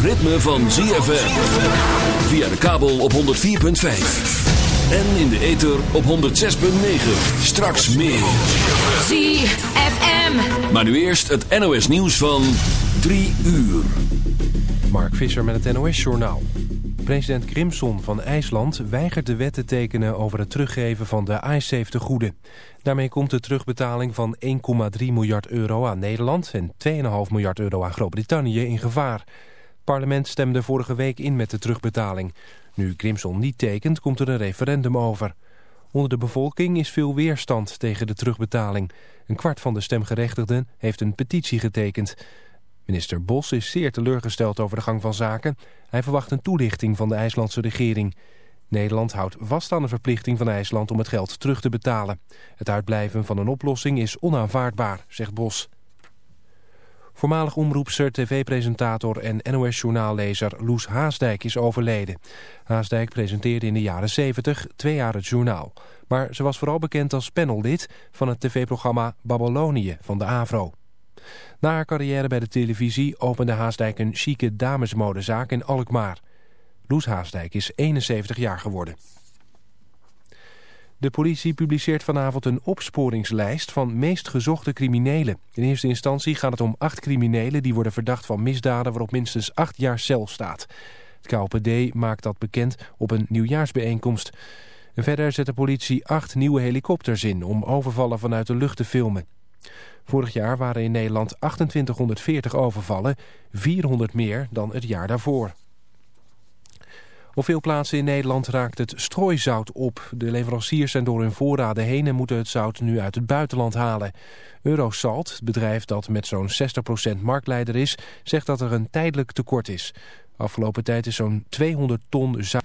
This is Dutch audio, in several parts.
Het ritme van ZFM. Via de kabel op 104.5. En in de ether op 106.9. Straks meer. ZFM. Maar nu eerst het NOS nieuws van 3 uur. Mark Visser met het NOS-journaal. President Grimson van IJsland weigert de wet te tekenen over het teruggeven van de iSafe-tegoeden. Daarmee komt de terugbetaling van 1,3 miljard euro aan Nederland en 2,5 miljard euro aan Groot-Brittannië in gevaar. Parlement stemde vorige week in met de terugbetaling. Nu Grimson niet tekent, komt er een referendum over. Onder de bevolking is veel weerstand tegen de terugbetaling. Een kwart van de stemgerechtigden heeft een petitie getekend. Minister Bos is zeer teleurgesteld over de gang van zaken. Hij verwacht een toelichting van de IJslandse regering. Nederland houdt vast aan de verplichting van IJsland om het geld terug te betalen. Het uitblijven van een oplossing is onaanvaardbaar, zegt Bos. Voormalig omroepster, tv-presentator en NOS-journaallezer Loes Haasdijk is overleden. Haasdijk presenteerde in de jaren 70 twee jaar het journaal. Maar ze was vooral bekend als panellid van het tv-programma Babylonië van de AVRO. Na haar carrière bij de televisie opende Haasdijk een chique damesmodezaak in Alkmaar. Loes Haasdijk is 71 jaar geworden. De politie publiceert vanavond een opsporingslijst van meest gezochte criminelen. In eerste instantie gaat het om acht criminelen die worden verdacht van misdaden waarop minstens acht jaar cel staat. Het KOPD maakt dat bekend op een nieuwjaarsbijeenkomst. En verder zet de politie acht nieuwe helikopters in om overvallen vanuit de lucht te filmen. Vorig jaar waren in Nederland 2840 overvallen, 400 meer dan het jaar daarvoor. Op veel plaatsen in Nederland raakt het strooizout op. De leveranciers zijn door hun voorraden heen en moeten het zout nu uit het buitenland halen. Eurosalt, het bedrijf dat met zo'n 60% marktleider is, zegt dat er een tijdelijk tekort is. Afgelopen tijd is zo'n 200 ton zout...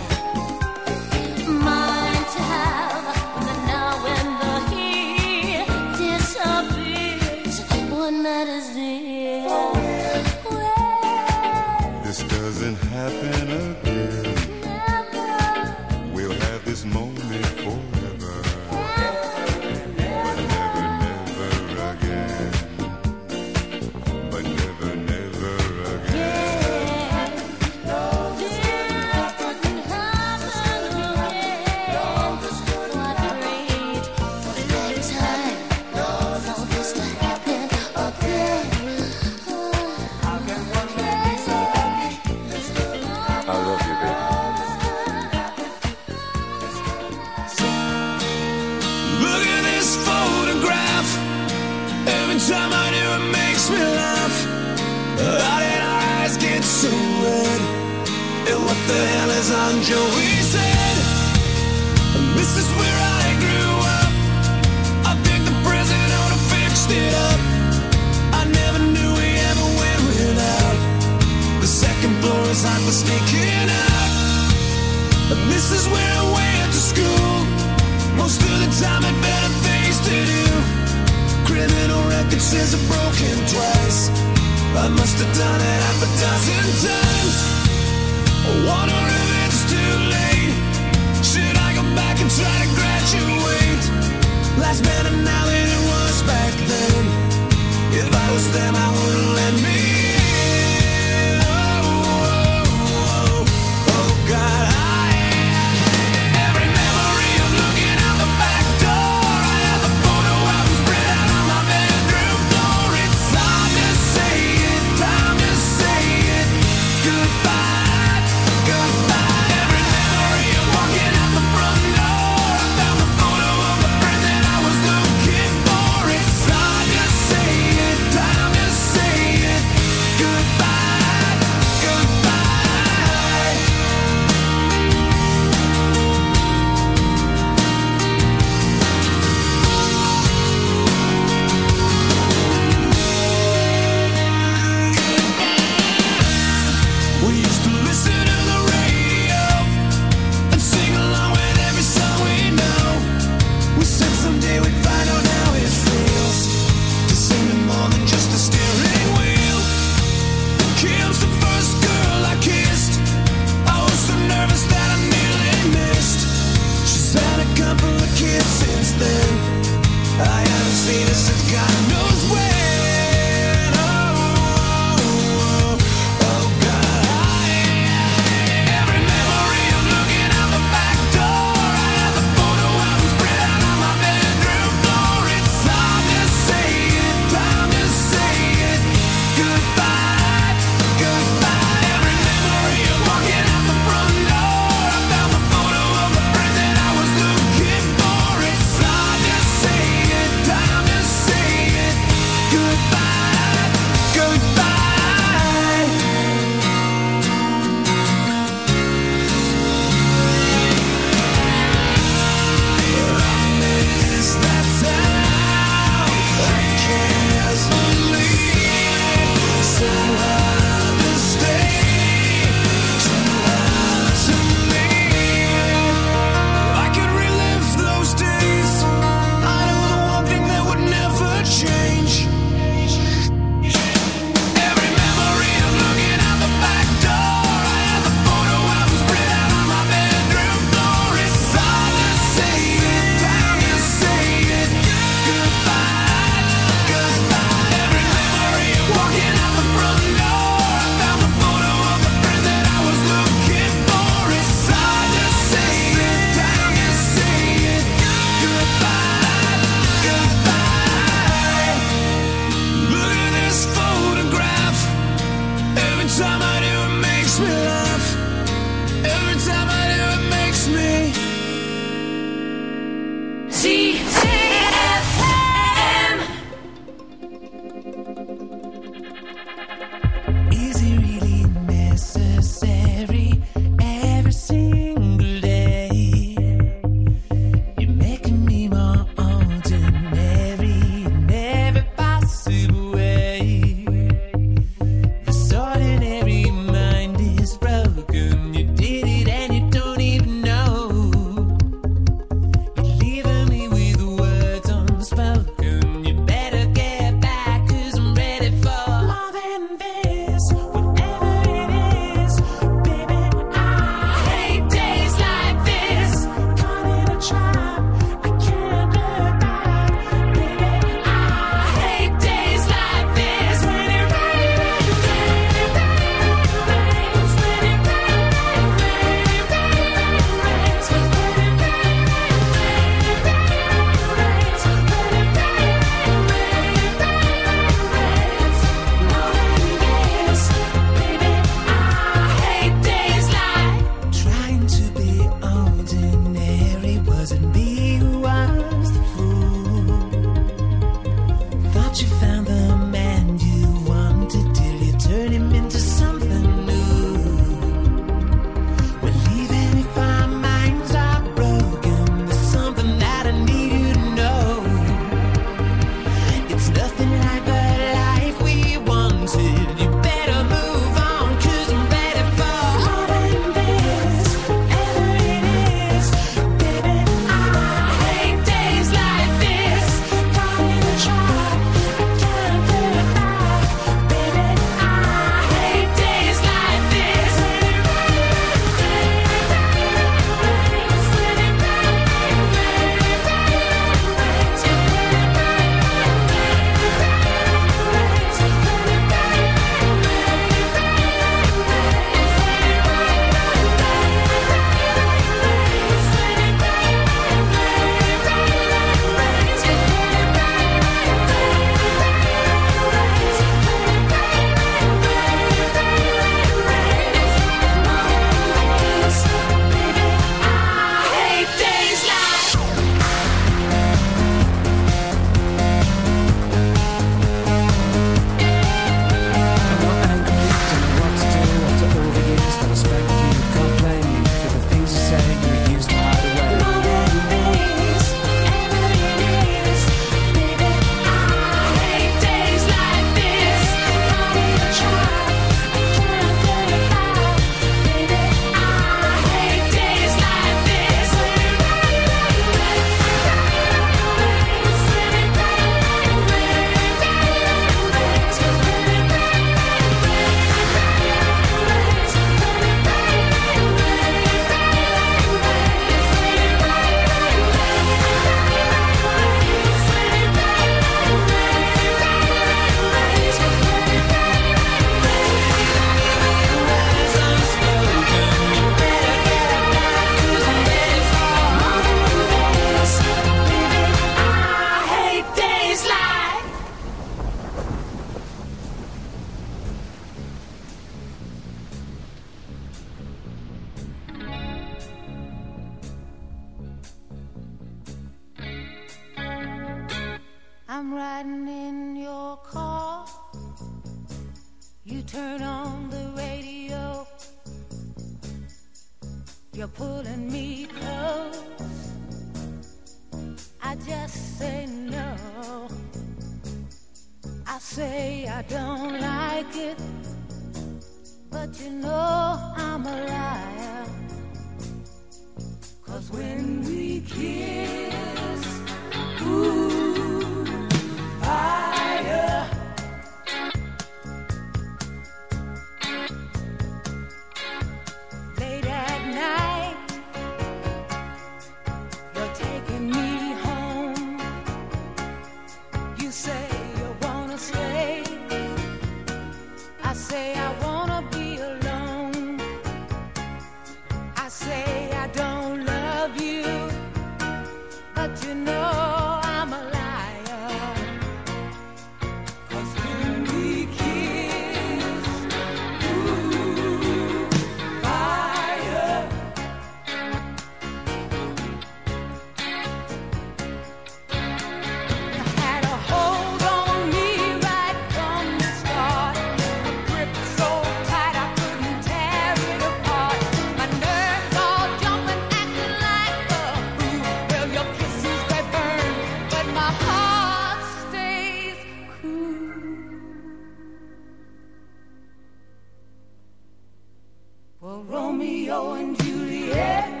Well, Romeo and Juliet.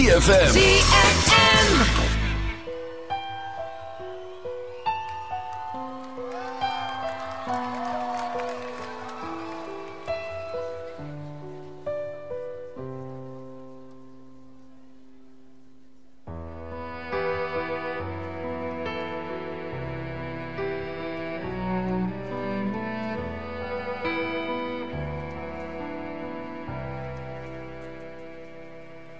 ZFM.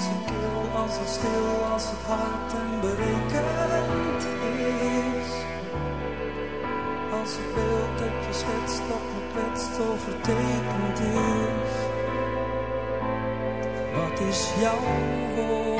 Als het kil, als het stil, als het hard en berekend is. Als het beeld dat je schetst, dat me kwetst, overtekend is. Wat is jouw woord?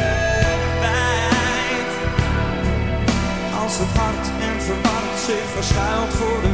Verschuilt voor de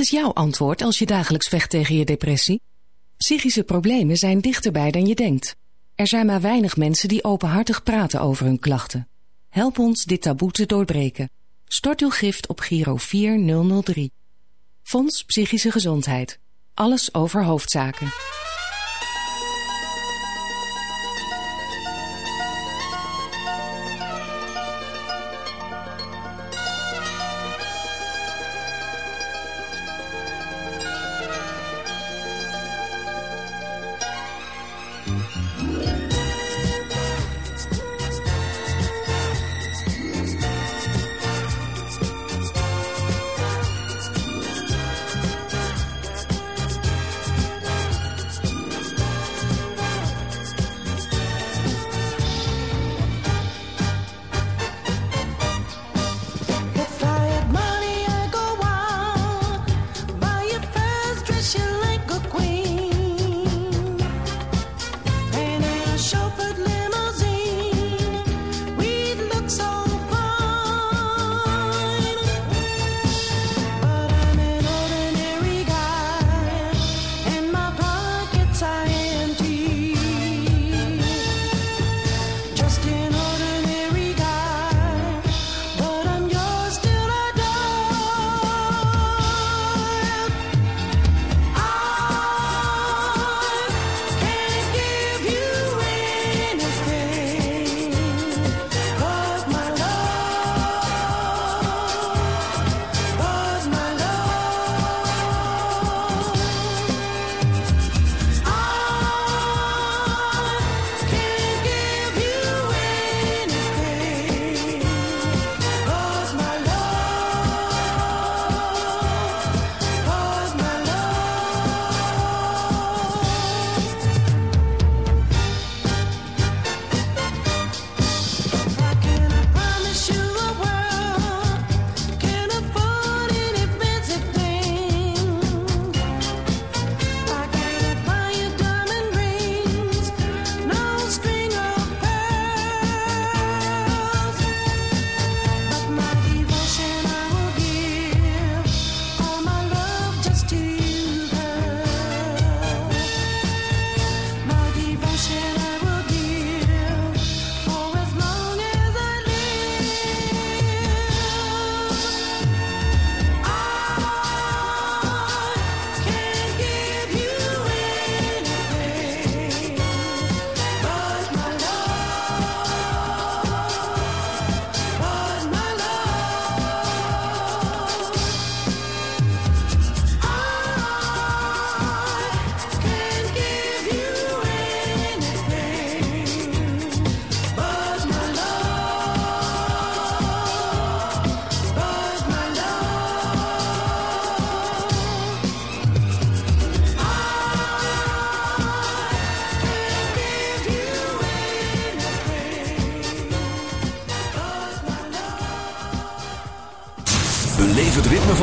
is jouw antwoord als je dagelijks vecht tegen je depressie? Psychische problemen zijn dichterbij dan je denkt. Er zijn maar weinig mensen die openhartig praten over hun klachten. Help ons dit taboe te doorbreken. Stort uw gift op Giro 4003. Fonds Psychische Gezondheid. Alles over hoofdzaken.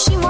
she wants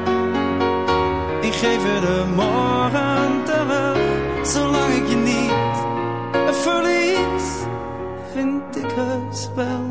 Geef je de morgen terug. Zolang ik je niet verlies, vind ik heus wel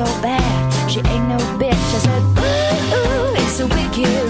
So bad, she ain't no bitch. I said, ooh, ooh it's wicked, wicked